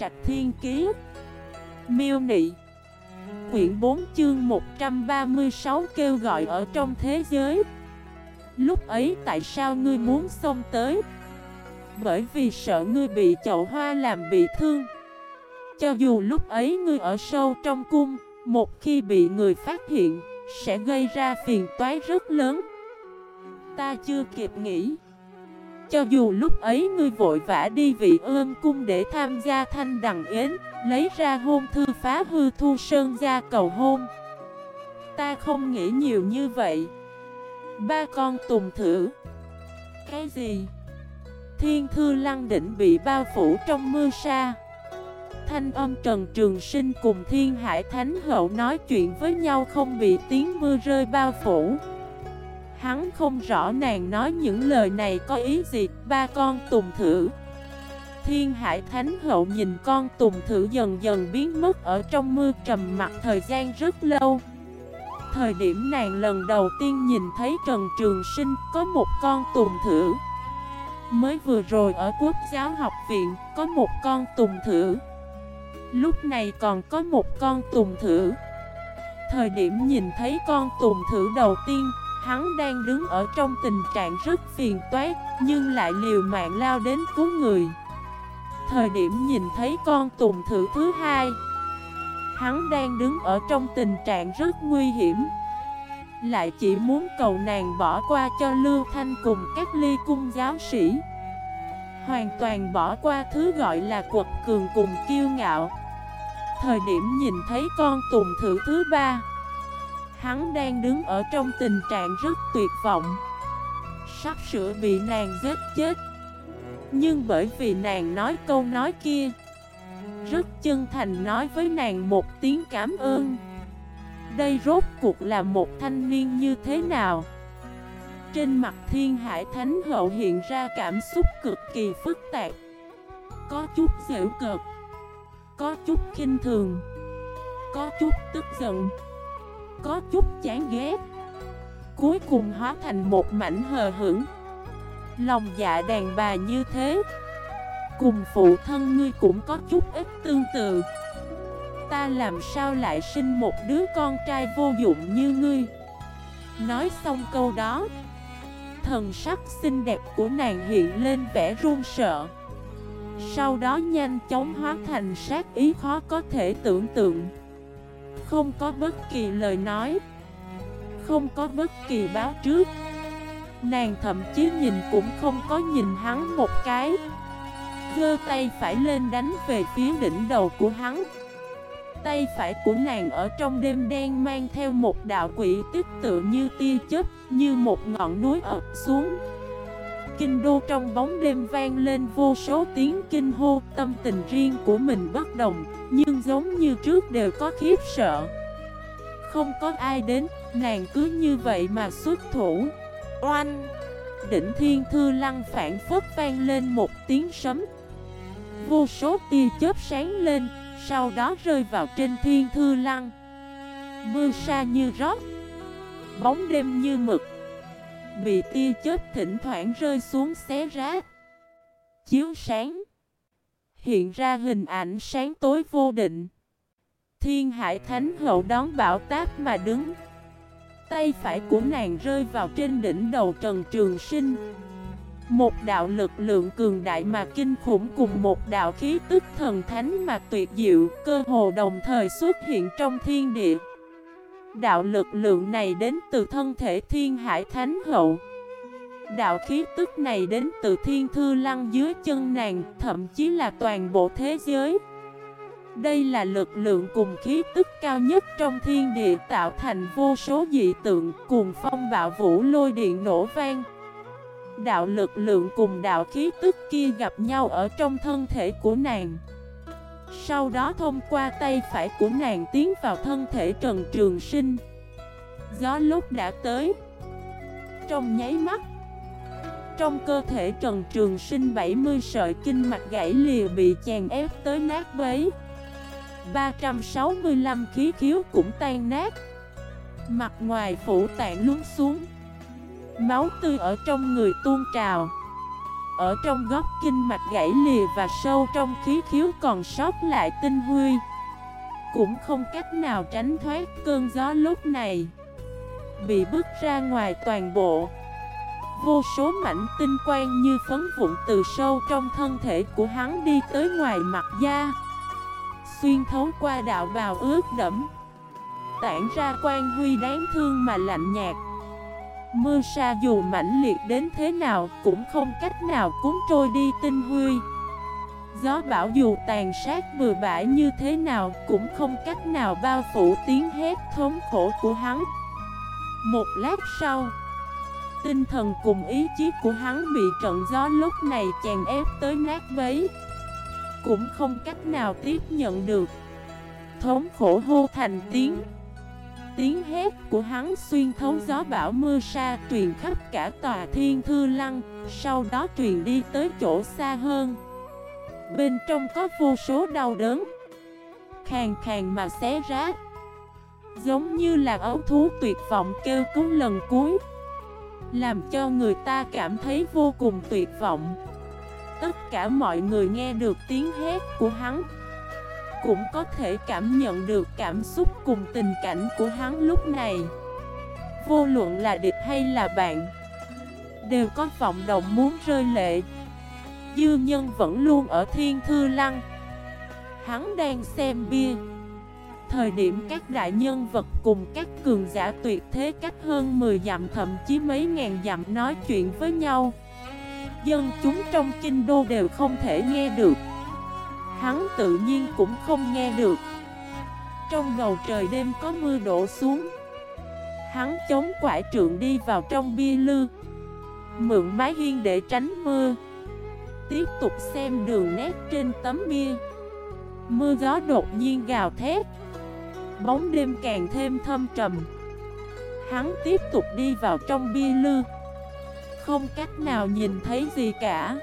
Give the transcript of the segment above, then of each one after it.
Trạch Thiên Kiế Miêu Nị. Quyển 4 chương 136 kêu gọi ở trong thế giới. Lúc ấy tại sao ngươi muốn xông tới? Bởi vì sợ ngươi bị chậu hoa làm bị thương. Cho dù lúc ấy ngươi ở sâu trong cung, Một khi bị người phát hiện, Sẽ gây ra phiền toái rất lớn. Ta chưa kịp nghĩ. Cho dù lúc ấy ngươi vội vã đi vị ương cung để tham gia thanh đằng yến, Lấy ra hôn thư phá hư thu sơn ra cầu hôn. Ta không nghĩ nhiều như vậy. Ba con tùng thử. Cái gì? Thiên thư lăng đỉnh bị bao phủ trong mưa sa. Thanh âm Trần Trường Sinh cùng Thiên Hải Thánh Hậu nói chuyện với nhau không bị tiếng mưa rơi bao phủ. Hắn không rõ nàng nói những lời này có ý gì. Ba con tùng thử. Thiên Hải Thánh Hậu nhìn con tùng thử dần dần biến mất ở trong mưa trầm mặt thời gian rất lâu. Thời điểm nàng lần đầu tiên nhìn thấy Trần Trường Sinh có một con tùng thử. Mới vừa rồi ở Quốc giáo học viện có một con tùng thử. Lúc này còn có một con tùng thử. Thời điểm nhìn thấy con tùng thử đầu tiên Hắn đang đứng ở trong tình trạng rất phiền toái, Nhưng lại liều mạng lao đến cứu người. Thời điểm nhìn thấy con tùng thử thứ hai, Hắn đang đứng ở trong tình trạng rất nguy hiểm. Lại chỉ muốn cầu nàng bỏ qua cho Lưu Thanh cùng các ly cung giáo sĩ. Hoàn toàn bỏ qua thứ gọi là quật cường cùng kiêu ngạo. Thời điểm nhìn thấy con tùng thử thứ ba Hắn đang đứng ở trong tình trạng rất tuyệt vọng. Sắp sửa bị nàng giết chết. Nhưng bởi vì nàng nói câu nói kia, Rất chân thành nói với nàng một tiếng cảm ơn. Đây rốt cuộc là một thanh niên như thế nào? Trên mặt thiên hải thánh hậu hiện ra cảm xúc cực kỳ phức tạp. Có chút dễ cực Có chút kinh thường, Có chút tức giận. Có chút chán ghét. Cuối cùng hóa thành một mảnh hờ hững. Lòng dạ đàn bà như thế. Cùng phụ thân ngươi cũng có chút ít tương tự. Ta làm sao lại sinh một đứa con trai vô dụng như ngươi? Nói xong câu đó, Thần sắc xinh đẹp của nàng hiện lên vẻ run sợ. Sau đó nhanh chóng hóa thành sát ý khó có thể tưởng tượng. Không có bất kỳ lời nói. Không có bất kỳ báo trước. Nàng thậm chí nhìn cũng không có nhìn hắn một cái. Gơ tay phải lên đánh về phía đỉnh đầu của hắn. Tay phải của nàng ở trong đêm đen mang theo một đạo quỷ tích tự như tia chớp, Như một ngọn núi ập xuống. Kinh đô trong bóng đêm vang lên vô số tiếng kinh hô, Tâm tình riêng của mình bất đồng, Nhưng giống như trước đều có khiếp sợ. Không có ai đến, Nàng cứ như vậy mà xuất thủ. Oanh! Đỉnh thiên thư lăng phản phất vang lên một tiếng sấm. Vô số tia chớp sáng lên, Sau đó rơi vào trên thiên thư lăng. Mưa sa như rót, Bóng đêm như mực. Bị tia chớp thỉnh thoảng rơi xuống xé rác Chiếu sáng. Hiện ra hình ảnh sáng tối vô định. Thiên hải thánh hậu đón bão táp mà đứng. Tay phải của nàng rơi vào trên đỉnh đầu Trần Trường Sinh. Một đạo lực lượng cường đại mà kinh khủng cùng một đạo khí tức thần thánh mà tuyệt diệu, Cơ hồ đồng thời xuất hiện trong thiên địa. Đạo lực lượng này đến từ thân thể thiên hải thánh hậu Đạo khí tức này đến từ thiên thư lăng dưới chân nàng, Thậm chí là toàn bộ thế giới đây là lực lượng cùng khí tức cao nhất trong thiên địa, tạo thành vô số dị tượng cùng phong bạo vũ lôi điện nổ vang. Đạo lực lượng cùng đạo khí tức kia gặp nhau ở trong thân thể của nàng. Sau đó thông qua tay phải của nàng tiến vào thân thể Trần Trường Sinh. Gió lúc đã tới. Trong nháy mắt, trong cơ thể Trần Trường Sinh 70 sợi kinh mạch gãy lìa bị chèn ép tới nát bấy. 365 khí khiếu cũng tan nát Mặt ngoài phủ tạng lún xuống Máu tươi ở trong người tuôn trào ở trong góc kinh mạch gãy lìa và sâu trong khí khiếu còn sót lại tinh huy. Cũng không cách nào tránh thoát cơn gió lúc này. Bị bước ra ngoài toàn bộ. Vô số mảnh tinh quang như phấn vụn từ sâu trong thân thể của hắn đi tới ngoài mặt da. Xuyên thấu qua đạo bào ướt đẫm. Tản ra quan huy đáng thương mà lạnh nhạt. Mưa sa dù mãnh liệt đến thế nào cũng không cách nào cuốn trôi đi tinh huy. Gió bão dù tàn sát bừa bãi như thế nào cũng không cách nào bao phủ tiếng hét thống khổ của hắn. Một lát sau, Tinh thần cùng ý chí của hắn bị trận gió lúc này chèn ép tới nát bấy. Cũng không cách nào tiếp nhận được. Thống khổ hô thành tiếng. Tiếng hét của hắn xuyên thấu gió bão mưa sa truyền khắp cả tòa thiên thư lăng Sau đó truyền đi tới chỗ xa hơn. Bên trong có vô số đau đớn Khàn khàn mà xé rách, Giống như là ấu thú tuyệt vọng kêu cứu lần cuối Làm cho người ta cảm thấy vô cùng tuyệt vọng. Tất cả mọi người nghe được tiếng hét của hắn cũng có thể cảm nhận được cảm xúc cùng tình cảnh của hắn lúc này. Vô luận là địch hay là bạn, Đều có vọng động muốn rơi lệ. Dư nhân vẫn luôn ở thiên thư lăng. Hắn đang xem bia. Thời điểm các đại nhân vật cùng các cường giả tuyệt thế cách hơn 10 dặm, thậm chí mấy ngàn dặm nói chuyện với nhau. Dân chúng trong kinh đô đều không thể nghe được. Hắn tự nhiên cũng không nghe được. Trong bầu trời đêm có mưa đổ xuống. Hắn chống quải trượng đi vào trong bia lư. Mượn mái hiên để tránh mưa. Tiếp tục xem đường nét trên tấm bia. Mưa gió đột nhiên gào thét. Bóng đêm càng thêm thâm trầm. Hắn tiếp tục đi vào trong bia lư. Không cách nào nhìn thấy gì cả.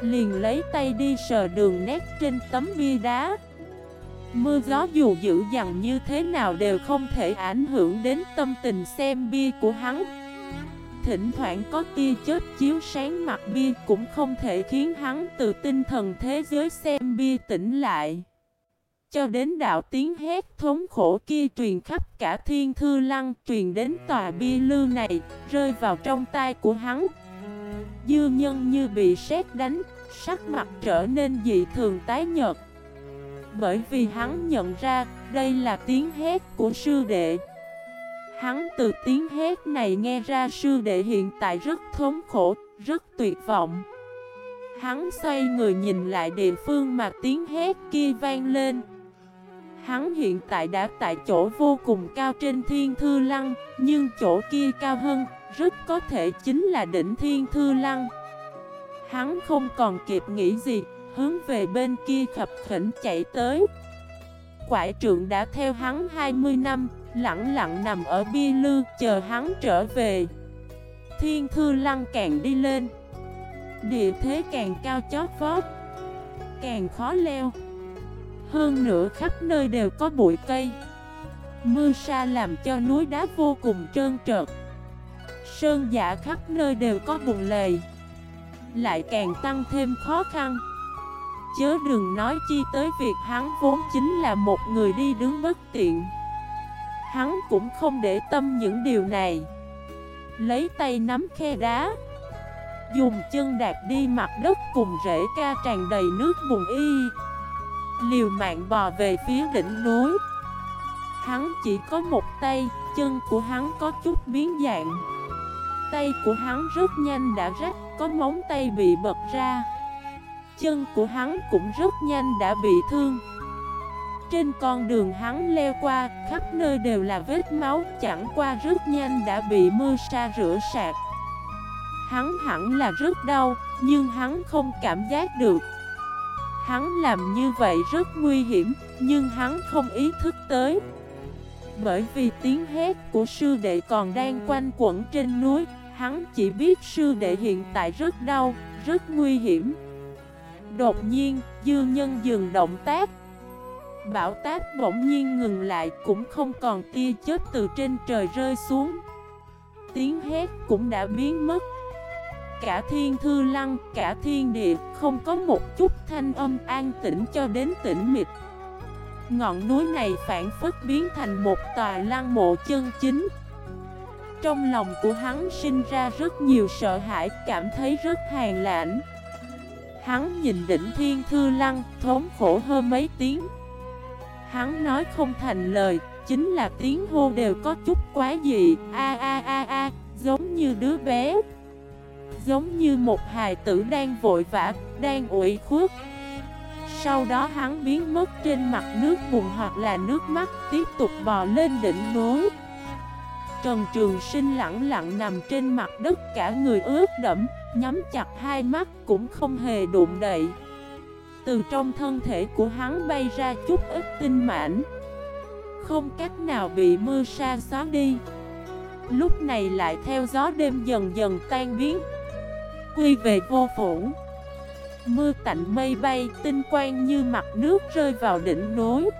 Liền lấy tay đi sờ đường nét trên tấm bia đá. Mưa gió dù dữ dằn như thế nào đều không thể ảnh hưởng đến tâm tình xem bia của hắn. Thỉnh thoảng có tia chớp chiếu sáng mặt bia cũng không thể khiến hắn từ tinh thần thế giới xem bia tỉnh lại. Cho đến đạo tiếng hét thống khổ kia truyền khắp cả thiên thư lăng truyền đến tòa bia lư này, rơi vào trong tay của hắn. Dư nhân như bị sét đánh, sắc mặt trở nên dị thường tái nhợt. Bởi vì hắn nhận ra đây là tiếng hét của sư đệ. Hắn từ tiếng hét này nghe ra sư đệ hiện tại rất thống khổ, rất tuyệt vọng. Hắn xoay người nhìn lại địa phương mà tiếng hét kia vang lên. Hắn hiện tại đã tại chỗ vô cùng cao trên thiên thư lăng Nhưng chỗ kia cao hơn rất có thể chính là đỉnh thiên thư lăng. Hắn không còn kịp nghĩ gì, Hướng về bên kia khập khỉnh chạy tới. Quải trượng đã theo hắn 20 năm Lặng lặng nằm ở bia lư, Chờ hắn trở về. Thiên thư lăng càng đi lên. Địa thế càng cao chót vót, Càng khó leo. Hơn nữa khắp nơi đều có bụi cây. Mưa sa làm cho núi đá vô cùng trơn trợt Sơn giả khắp nơi đều có bùn lầy. Lại càng tăng thêm khó khăn. Chớ đừng nói chi tới việc hắn vốn chính là một người đi đứng bất tiện. Hắn cũng không để tâm những điều này. Lấy tay nắm khe đá. Dùng chân đạp đi mặt đất cùng rễ ca tràn đầy nước bùn y. Liều mạng bò về phía đỉnh núi. Hắn chỉ có một tay, chân của hắn có chút biến dạng. Tay của hắn rất nhanh đã rách, có móng tay bị bật ra. Chân của hắn cũng rất nhanh đã bị thương. Trên con đường hắn leo qua, khắp nơi đều là vết máu Chẳng qua rất nhanh đã bị mưa sa rửa sạch. Hắn hẳn là rất đau, nhưng hắn không cảm giác được. Hắn làm như vậy rất nguy hiểm, nhưng hắn không ý thức tới. Bởi vì tiếng hét của sư đệ còn đang quanh quẩn trên núi Hắn chỉ biết sư đệ hiện tại rất đau, rất nguy hiểm Đột nhiên, dư nhân dừng động tác Bão táp bỗng nhiên ngừng lại cũng không còn tia chết từ trên trời rơi xuống Tiếng hét cũng đã biến mất cả thiên thư lăng, cả thiên địa, không có một chút thanh âm an tĩnh cho đến tĩnh mịch. Ngọn núi này phản phất biến thành một tòa lăng mộ chân chính. Trong lòng của hắn sinh ra rất nhiều sợ hãi, cảm thấy rất hàn lãnh. Hắn nhìn đỉnh thiên thư lăng, thống khổ hơn mấy tiếng. Hắn nói không thành lời, chính là tiếng hô đều có chút quá dị, a a a a, giống như đứa bé. Giống như một hài tử đang vội vã, đang ủi khuất. Sau đó hắn biến mất trên mặt nước buồn hoặc là nước mắt, tiếp tục bò lên đỉnh núi. Trần Trường Sinh lặng lặng nằm trên mặt đất cả người ướt đẫm, nhắm chặt hai mắt cũng không hề đụng đậy. Từ trong thân thể của hắn bay ra chút ít tinh mảnh Không cách nào bị mưa sa xóa đi. Lúc này lại theo gió đêm dần dần tan biến. Quy về vô phủ. Mưa tạnh mây bay, tinh quang như mặt nước rơi vào đỉnh núi.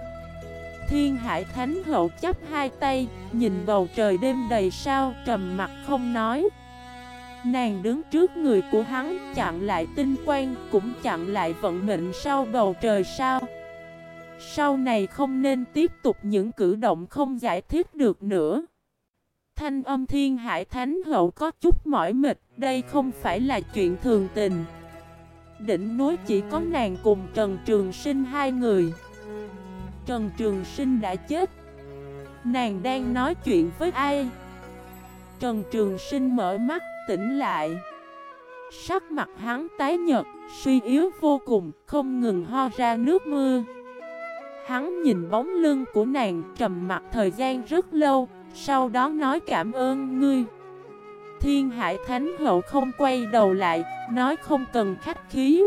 Thiên hải thánh hậu chấp hai tay, nhìn bầu trời đêm đầy sao, trầm mặt không nói. Nàng đứng trước người của hắn chặn lại tinh quang cũng chặn lại vận mệnh sau bầu trời sao. Sau này không nên tiếp tục những cử động không giải thích được nữa. Thanh âm thiên hải thánh hậu có chút mỏi mệt Đây không phải là chuyện thường tình. Đỉnh núi chỉ có nàng cùng Trần Trường Sinh hai người. Trần Trường Sinh đã chết. Nàng đang nói chuyện với ai? Trần Trường Sinh mở mắt tỉnh lại. Sắc mặt hắn tái nhật, suy yếu vô cùng, không ngừng ho ra nước mưa. Hắn nhìn bóng lưng của nàng trầm mặt thời gian rất lâu, sau đó nói cảm ơn ngươi. Thiên Hải Thánh Hậu không quay đầu lại, nói không cần khách khí.